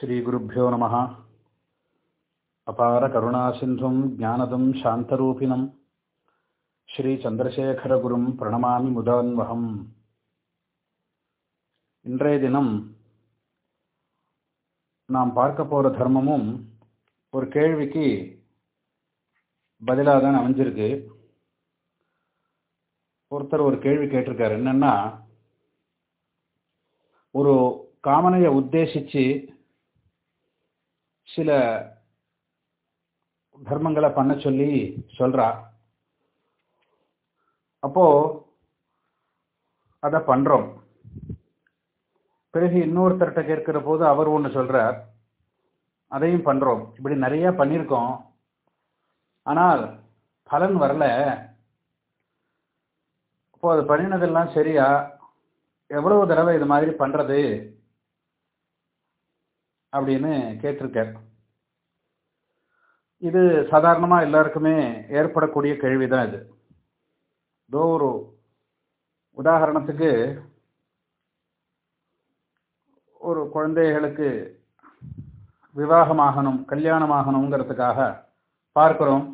ஸ்ரீகுருப்போ நம. அபார கருணாசிந்தும் ஜானதம் சாந்தரூபிணம். ஸ்ரீச்சந்திரசேகரகுரும் பிரணமாமி முதான்வகம். இன்றைய தினம் நாம் பார்க்க போகிற தர்மமும் ஒரு கேள்விக்கு பதிலாக தான் அமைஞ்சிருக்கு. ஒருத்தர் ஒரு கேள்வி கேட்டிருக்காரு. என்னன்னா ஒரு காமனையை உத்தேசித்து சில தர்மங்களை பண்ண சொல்லி சொல்றா. அப்போ அதை பண்றோம். பிறகு இன்னொருத்தர்கிட்ட கேட்கிற போது அவர் ஒன்று சொல்றார். அதையும் பண்றோம். இப்படி நிறைய பண்ணியிருக்கோம். ஆனால் பலன் வரல. அப்போ அது பண்ணினதெல்லாம் சரியா? எவ்வளவு தடவை இது மாதிரி பண்றது? அப்படின்னு கேட்டிருக்கார். இது சாதாரணமாக எல்லாருக்குமே ஏற்படக்கூடிய கேள்விதான் இது. ஏதோ ஒரு உதாரணத்துக்கு ஒரு குழந்தைகளுக்கு விவாகமாகணும் கல்யாணமாகணுங்கிறதுக்காக பார்க்குறோம்.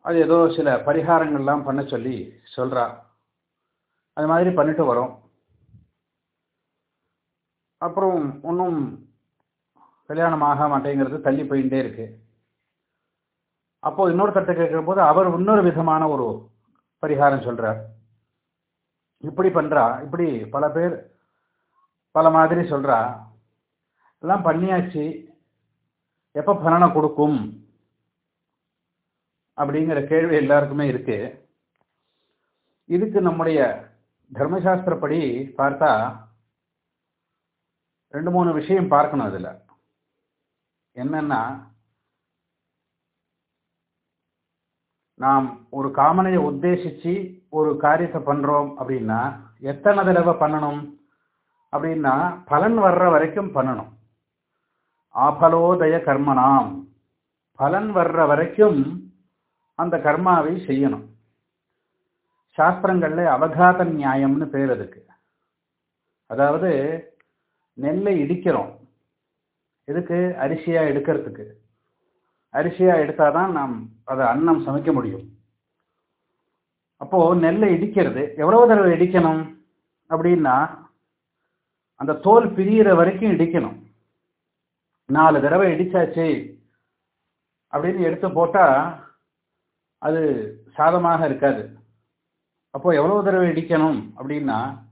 அது ஏதோ சில பரிகாரங்கள்லாம் பண்ண சொல்லி சொல்கிறா அது மாதிரி பண்ணிட்டு வரோம். அப்புறம் ஒன்றும் கல்யாணம் ஆக மாட்டேங்கிறது தள்ளி போயிட்டே இருக்கு. அப்போது இன்னொருத்தட்ட கேட்கிற போது அவர் இன்னொரு விதமான ஒரு பரிகாரம் சொல்கிறார் இப்படி பண்ணுறா இப்படி பல பேர் பல மாதிரி சொல்கிறா எல்லாம் பண்ணியாச்சு. எப்போ பலனை கொடுக்கும்? அப்படிங்கிற கேள்வி எல்லாருக்குமே இருக்கு. இதுக்கு நம்முடைய தர்மசாஸ்திரப்படி பார்த்தா ரெண்டு மூணு விஷயம் பார்க்கணும் அதில். என்னன்னா நாம் ஒரு காமனையை உத்தேசித்து ஒரு காரியத்தை பண்ணுறோம் அப்படின்னா எத்தனை தடவை பண்ணணும்? அப்படின்னா பலன் வர்ற வரைக்கும் பண்ணணும். ஆபலோதய கர்மனாம். பலன் வர்ற வரைக்கும் அந்த கர்மாவை செய்யணும். சாஸ்திரங்களில் அவகாத நியாயம்னு பேர் அதுக்கு. அதாவது நெல்லை இடிக்கிறோம். எதுக்கு? அரிசியா எடுக்கிறதுக்கு. அரிசியா எடுத்தாதான் நாம் அதை அன்னம் சமைக்க முடியும். அப்போ நெல்லை இடிக்கிறது. எவ்வளவு தடவை இடிக்கணும்? அப்படின்னா அந்த தோல் பிரியிற வரைக்கும் இடிக்கணும். நாலு தடவை இடிச்சாச்சு அப்படின்னு எடுத்து போட்டா அது சாதமாக இருக்காது. அப்போ எவ்வளவு தடவை இடிக்கணும் அப்படின்னா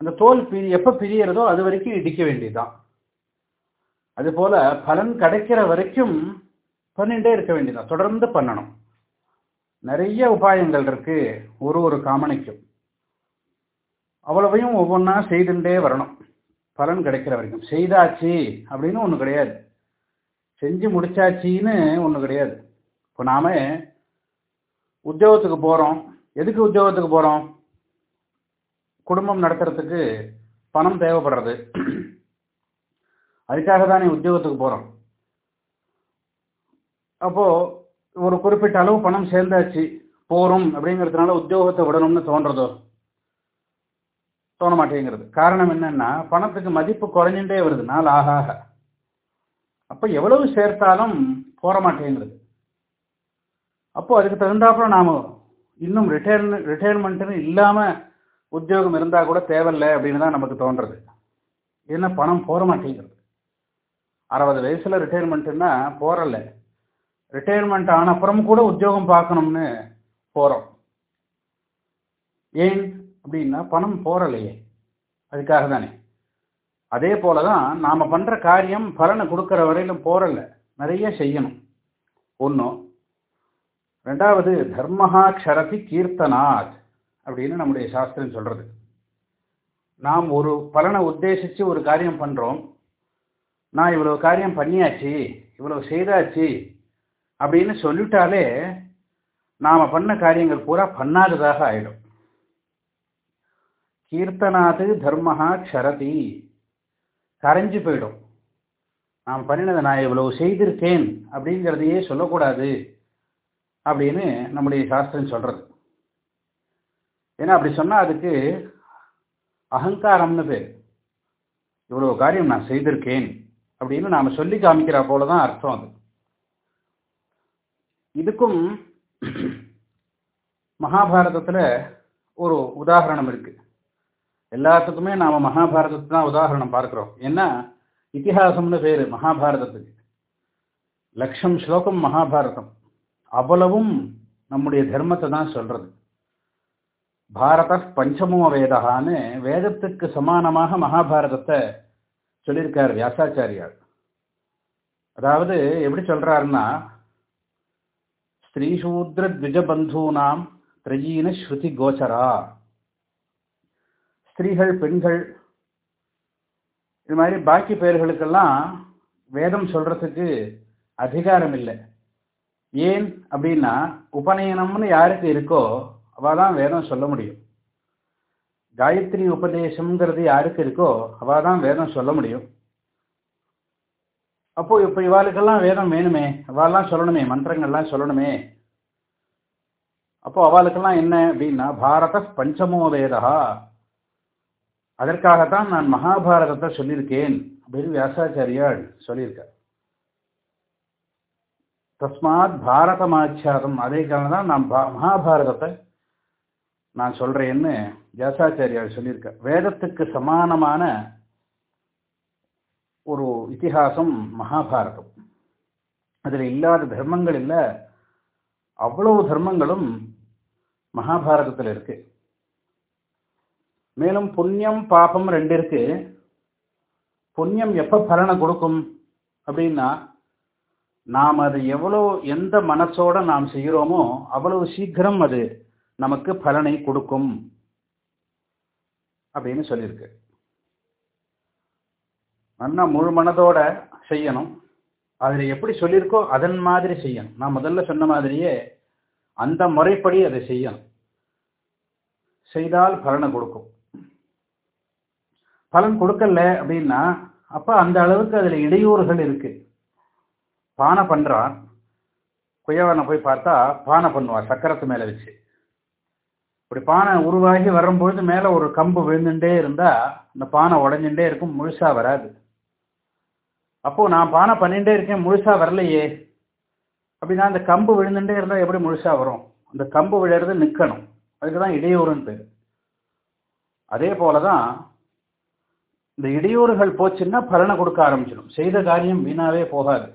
அந்த தோல் பிரி எப்போ பிரியறதோ அது வரைக்கும் இடிக்க வேண்டியதுதான். அது போல பலன் கிடைக்கிற வரைக்கும் பண்ணிகிட்டே இருக்க வேண்டியதுதான். தொடர்ந்து பண்ணணும். நிறைய உபாயங்கள் இருக்கு. ஒரு ஒரு காமனைக்கும். அவ்வளவையும் ஒவ்வொன்றா செய்துட்டே வரணும். பலன் கிடைக்கிற வரைக்கும். செய்தாச்சு அப்படின்னு ஒன்று கிடையாது. செஞ்சு முடிச்சாச்சின்னு ஒன்று கிடையாது. இப்போ நாம உத்தியோகத்துக்கு போகிறோம் எதுக்கு உத்தியோகத்துக்கு போகிறோம் குடும்பம் நடத்துறதுக்கு பணம் தேவைப்படுறது. அதுக்காக தானே உத்தியோகத்துக்கு போகிறோம் அப்போ ஒரு குறிப்பிட்ட அளவு பணம் சேர்ந்தாச்சு போகிறோம் அப்படிங்கிறதுனால உத்தியோகத்தை விடணும்னு தோன்றதோ? தோண மாட்டேங்கிறது. காரணம் என்னன்னா பணத்துக்கு மதிப்பு குறைஞ்சுட்டே வருது நாள் ஆக ஆக. எவ்வளவு சேர்த்தாலும் போற மாட்டேங்கிறது. அப்போ அதுக்கு தகுந்தாப்புல நாம் இன்னும் ரிட்டையர் ரிட்டையர்மெண்ட்டுன்னு இல்லாமல் உத்தியோகம் இருந்தால் கூட தேவையில்லை அப்படின்னு தான் நமக்கு தோன்றது. ஏன்னா பணம் போற மாட்டேங்கிறது அறுபது வயசுல ரிட்டையர்மெண்ட்டுன்னா போறல ரிட்டையர்மெண்ட் ஆன அப்புறம் கூட உத்தியோகம் பார்க்கணும்னு போகிறோம் ஏன் அப்படின்னா பணம் போறலையே. அதுக்காக தானே. அதே போல தான் நாம் பண்ணுற காரியம் பலனை கொடுக்குற வரையிலும் போறல நிறைய செய்யணும். ஒன்றும் ரெண்டாவது தர்மஹா க்ஷரதி கீர்த்தனாத். அப்படின்னு நம்முடைய சாஸ்திரம் சொல்கிறது நாம் ஒரு பலனை உத்தேசித்து ஒரு காரியம் பண்ணுறோம் நான் இவ்வளோ காரியம் பண்ணியாச்சு இவ்வளவு செய்தாச்சு அப்படின்னு சொல்லிட்டாலே நாம் பண்ண காரியங்கள் பூரா பண்ணாததாக ஆயிடும். கீர்த்தனாது தர்மஹா க்ஷரதி. கரைஞ்சு போயிடும். நாம் பண்ணினதை நான் இவ்வளவு செய்திருக்கேன் அப்படிங்கிறதையே சொல்லக்கூடாது அப்படின்னு நம்முடைய சாஸ்திரம் சொல்கிறது ஏன்னா அப்படி சொன்னா அதுக்கு அகங்காரம்னு பேர். இவ்வளவு காரியம் நான் செய்திருக்கேன் அப்படின்னு நாம சொல்லி காமிக்கிற போலதான் அர்த்தம் அது. இதுக்கும் மகாபாரதத்துல ஒரு உதாரணம் இருக்கு. எல்லாத்துக்குமே நாம மகாபாரதத்தை தான் உதாரணம் பார்க்குறோம். ஏன்னா இத்திஹாசம்னு பேர் மகாபாரதத்துக்கு. லட்சம் ஸ்லோகம் மகாபாரதம். அவ்வளவும் நம்முடைய தர்மத்தை தான் சொல்கிறது பாரத பஞ்சமோ வேதகான்னு வேதத்துக்கு சமானமாக மகாபாரதத்தை சொல்லியிருக்கார் வியாசாச்சாரியார். அதாவது எப்படி சொல்றாருன்னா ஸ்ரீசூத்ர த்விஜபந்தூனாம் திரஜீன ஸ்ருதி கோச்சரா ஸ்திரீகள் பெண்கள் இது மாதிரி பாக்கி பெயர்களுக்கெல்லாம் வேதம் சொல்றதுக்கு அதிகாரம் இல்லை ஏன் அப்படின்னா உபநயனம்னு யாருக்கு இருக்கோ அவள் தான் வேதம் சொல்ல முடியும். காயத்ரி உபதேசம்ங்கிறது யாருக்கு இருக்கோ அவள் தான் வேதம் சொல்ல முடியும். அப்போ இப்ப இவாளுக்கெல்லாம் வேதம் வேணுமே அவெல்லாம் சொல்லணுமே மந்திரங்கள்லாம் சொல்லணுமே. அப்போ அவளுக்கெல்லாம் என்ன அப்படின்னா பாரத பஞ்சமோ வேதா அதற்காகத்தான் நான் மகாபாரதத்தை சொல்லியிருக்கேன் அப்படின்னு வியாசாச்சாரியால் சொல்லியிருக்கார். தஸ்மாத் பாரதமாச்சாரம் அதே காரணம் தான் நான் மகாபாரதத்தை நான் சொல்றேன்னு வியாசாச்சாரியார் சொல்லியிருக்க வேதத்துக்கு சமானமான ஒரு இத்திஹாசம் மகாபாரதம். அதில் இல்லாத தர்மங்கள் இல்லை அவ்வளவு தர்மங்களும் மகாபாரதத்தில் இருக்கு. மேலும் புண்ணியம் பாபம் ரெண்டு இருக்கு. புண்ணியம் எப்போ பலனை கொடுக்கும் அப்படின்னா நாம் அது எவ்வளோ எந்த மனசோட நாம் செய்கிறோமோ அவ்வளவு சீக்கிரம் அது நமக்கு பலனை கொடுக்கும். அப்படின்னு சொல்லியிருக்கு. நல்லா முழு மனதோட செய்யணும். அதில் எப்படி சொல்லியிருக்கோ அதன் மாதிரி செய்யணும். நான் முதல்ல சொன்ன மாதிரியே அந்த முறைப்படி அதை செய்யணும். செய்தால் பலனை கொடுக்கும். பலன் கொடுக்கல அப்படின்னா அப்ப அந்த அளவுக்கு அதுல இடையூறுகள் இருக்கு. பானை பண்றான். குயவனை போய் பார்த்தா பானை பண்ணுவான் சக்கரத்து மேல வச்சு. இப்படி பானை உருவாகி வரும்பொழுது மேலே ஒரு கம்பு விழுந்துட்டே இருந்தா அந்த பானை உடஞ்சுட்டே இருக்கும் முழுசா வராது. அப்போ நான் பானை பண்ணிட்டே இருக்கேன் முழுசா வரலையே. அப்படின்னா அந்த கம்பு விழுந்துட்டே இருந்தால் எப்படி முழுசா வரும்? அந்த கம்பு விழுறது நிற்கணும் அதுக்கு தான் இடையூறுன்னு பேர். அதே போலதான் இந்த இடையூறுகள் போச்சுன்னா பலனை கொடுக்க ஆரம்பிச்சிடும். செய்த காரியம் வீணாவே போகாது.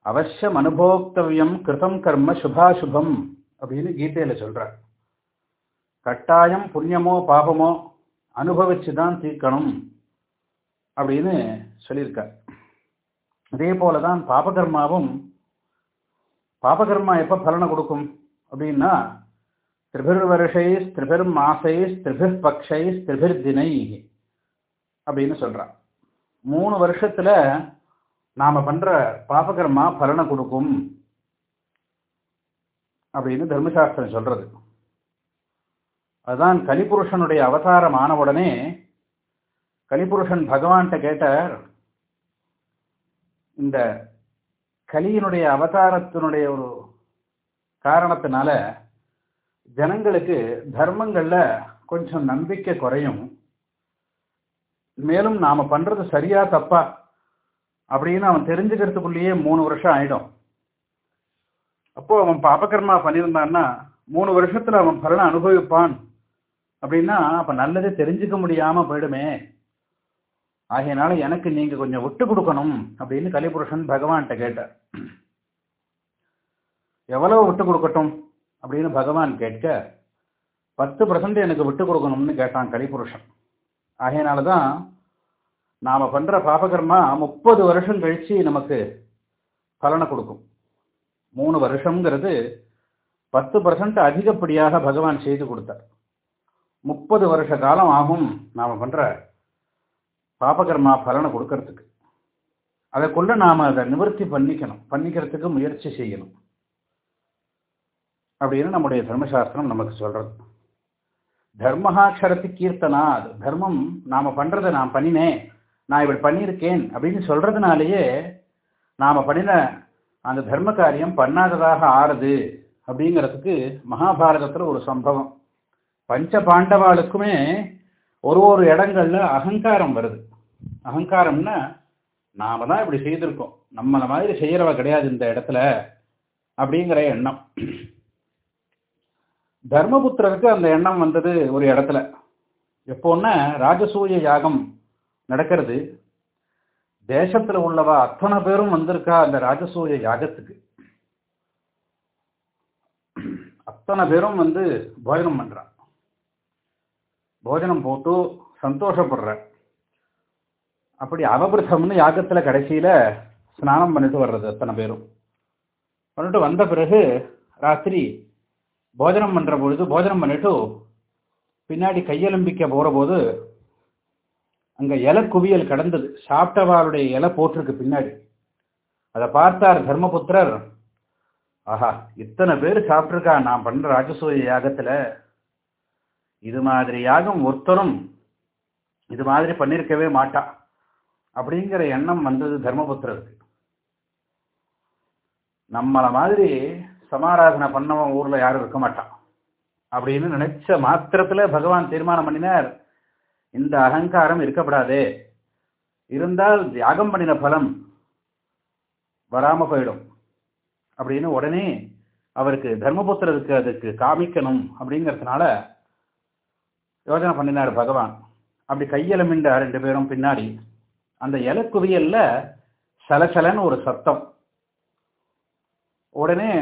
அவசியம் அனுபோக்தவியம் கிருதம் கர்ம சுபாசுபம் அப்படின்னு கீதையில சொல்றார். கட்டாயம் புண்ணியமோ பாபமோ அனுபவிச்சு தான் தீர்க்கணும் அப்படின்னு சொல்லியிருக்கார். அதே போலதான் பாபகர்மாவும் பாபகர்மா எப்போ பலனை கொடுக்கும் அப்படின்னா திரிபிர் வருஷைஸ் திரிபிர் மாசைஸ் திரிபிர் பக்ஷைஸ் திரிபிர் தினை அப்படின்னு சொல்கிறான் மூணு வருஷத்தில் நாம் பண்ணுற பாபகர்மா பலனை கொடுக்கும் அப்படின்னு தர்மசாஸ்திரம் சொல்கிறது அதுதான் கலிபுருஷனுடைய அவதாரம் ஆன உடனே கலிபுருஷன் பகவான்கிட்ட கேட்டார் இந்த கலியினுடைய அவதாரத்தினுடைய ஒரு காரணத்தினால ஜனங்களுக்கு தர்மங்கள்ல கொஞ்சம் நம்பிக்கை குறையும். மேலும் நாம பண்றது சரியா தப்பா அப்படின்னு அவன் தெரிஞ்சுக்கிறதுக்குள்ளேயே மூணு வருஷம் ஆயிடும். அப்போ அவன் பாபகர்மா பண்ணியிருந்தான்னா மூணு வருஷத்துல அவன் பலனை அனுபவிப்பான். அப்படின்னா அப்ப நல்லதே தெரிஞ்சுக்க முடியாம போயிடுமே. ஆகையினால எனக்கு நீங்க கொஞ்சம் விட்டு கொடுக்கணும் அப்படின்னு கலிபுருஷன் பகவான்கிட்ட கேட்டார். எவ்வளவு விட்டு கொடுக்கட்டும் அப்படின்னு பகவான் கேட்க பத்து பர்சன்ட் எனக்கு விட்டு கொடுக்கணும்னு கேட்டான் கலிபுருஷன். ஆகையனாலதான் நாம பண்ற பாபகர்மா முப்பது வருஷம் கழிச்சு நமக்கு பலனை கொடுக்கும். மூணு வருஷம்ங்கிறது பத்து பர்சன்ட் அதிகப்படியாக பகவான் செய்து கொடுத்தார். முப்பது வருஷ காலம் ஆகும் நாம் பண்ணுற பாபகர்மா பலனை கொடுக்கறதுக்கு. அதற்குள்ள நாம் அதை நிவர்த்தி பண்ணிக்கணும். பண்ணிக்கிறதுக்கு முயற்சி செய்யணும். அப்படின்னு நம்முடைய தர்மசாஸ்திரம் நமக்கு சொல்கிறது தர்மஹாட்சரத்து கீர்த்தனா அது தர்மம். நாம் பண்ணுறதை நான் பண்ணினேன். நான் இப்படி பண்ணியிருக்கேன் அப்படின்னு சொல்கிறதுனாலேயே நாம் பண்ணின அந்த தர்ம காரியம் பண்ணாததாக ஆறுது அப்படிங்கிறதுக்கு மகாபாரதத்தில் ஒரு சம்பவம். பஞ்ச பாண்டவாளுக்குமே ஒரு ஒரு இடங்கள்ல அகங்காரம் வருது. அகங்காரம்னா நாம தான் இப்படி செய்திருக்கோம். நம்மள மாதிரி செய்யறவ கிடையாது இந்த இடத்துல அப்படிங்கிற எண்ணம். தர்மபுத்திரருக்கு அந்த எண்ணம் வந்தது ஒரு இடத்துல. எப்போன்னா ராஜசூய யாகம் நடக்கிறது. தேசத்துல உள்ளவ அத்தனை பேரும் வந்திருக்கா அந்த ராஜசூய யாகத்துக்கு. அத்தனை பேரும் வந்து போஜனம் பண்றான் போஜனம் போட்டு சந்தோஷப்படுற. அப்படி அவபிரசம்னு யாகத்தில் கடைசியில் ஸ்நானம் பண்ணிட்டு வர்றது அத்தனை பேரும். பண்ணிட்டு வந்த பிறகு ராத்திரி போஜனம் பண்ணுற பொழுது போஜனம் பண்ணிட்டு பின்னாடி கையெலும்பிக்க போகிறபோது போது அங்க இலை குவியல் கடந்தது. சாப்பிட்டவாளுடைய இலை போட்டிருக்கு பின்னாடி. அதை பார்த்தார் தர்மபுத்திரர். ஆஹா இத்தனை பேர் சாப்பிட்ருக்கா நான் பண்ணுற ராஜசூய யாகத்தில் இது மாதிரியாகும் ஒருத்தரும் இது மாதிரி பண்ணியிருக்கவே மாட்டா. அப்படிங்கிற எண்ணம் வந்தது தர்மபுத்திரருக்கு. நம்மளை மாதிரி சமாராதனை பண்ணவன் ஊர்ல யாரும் இருக்க மாட்டான். அப்படின்னு நினைச்ச மாத்திரத்துல பகவான் தீர்மானம் பண்ணினார். இந்த அகங்காரம் இருக்கப்படாதே இருந்தால் தியாகம் பண்ணின பலம் வராம போயிடும். அப்படின்னு உடனே அவருக்கு தர்மபுத்திரருக்கு அதுக்கு காமிக்கணும் அப்படிங்கிறதுனால யோஜனை பண்ணினார் பகவான். அப்படி கையெலமின்ற ரெண்டு பேரும் பின்னாடி. அந்த இலக்குவியல்ல சலசலன்னு ஒரு சத்தம். உடனே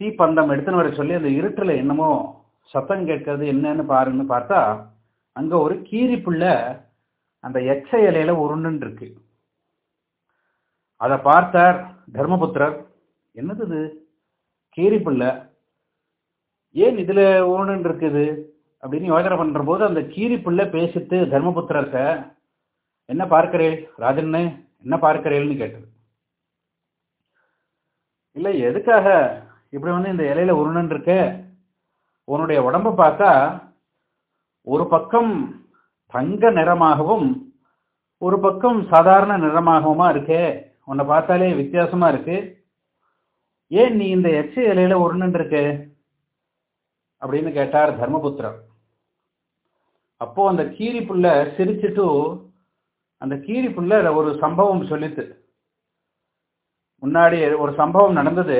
தீப்பந்தம் எடுத்துன்னு வர சொல்லி அந்த இருட்டில் என்னமோ சத்தம் கேட்கறது என்னன்னு பாருன்னு பார்த்தா அங்க ஒரு கீரி புள்ள அந்த எச்ச இலையில உருண்டுன்னு இருக்கு அதை பார்த்தார் தர்மபுத்திரர். என்னது இது? கீரி புள்ள ஏன் இதுல உருண்டுன்னு இருக்குது அப்படின்னு யோசனை பண்ணுற போது அந்த கீரி பிள்ளை பேசிட்டு தர்மபுத்திரர்கிட்ட என்ன பார்க்கிறேள் ராஜன்னு? என்ன பார்க்கிறேள்னு கேட்டது. இல்லை எதுக்காக இப்படி வந்து இந்த இலையில உருணன் இருக்க உன்னுடைய உடம்ப பார்த்தா ஒரு பக்கம் தங்க நிறமாகவும் ஒரு பக்கம் சாதாரண நிறமாகவுமா இருக்கே? உன்னை பார்த்தாலே வித்தியாசமா இருக்கு. ஏன் நீ இந்த எச்ச இலையில உருணன் இருக்க அப்படின்னு கேட்டார் தர்மபுத்திரர். அப்போ அந்த கீரி புள்ள சிரிச்சுட்டு அந்த கீரி புள்ள ஒரு சம்பவம் சொல்லித்து. முன்னாடி ஒரு சம்பவம் நடந்தது.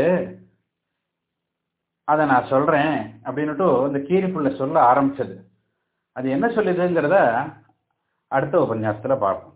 அதை நான் சொல்றேன் அப்படின்னுட்டு அந்த கீரி புள்ள சொல்ல ஆரம்பிச்சது. அது என்ன சொல்லுதுங்கிறத அடுத்த உபன்யாசத்துல பார்ப்போம்.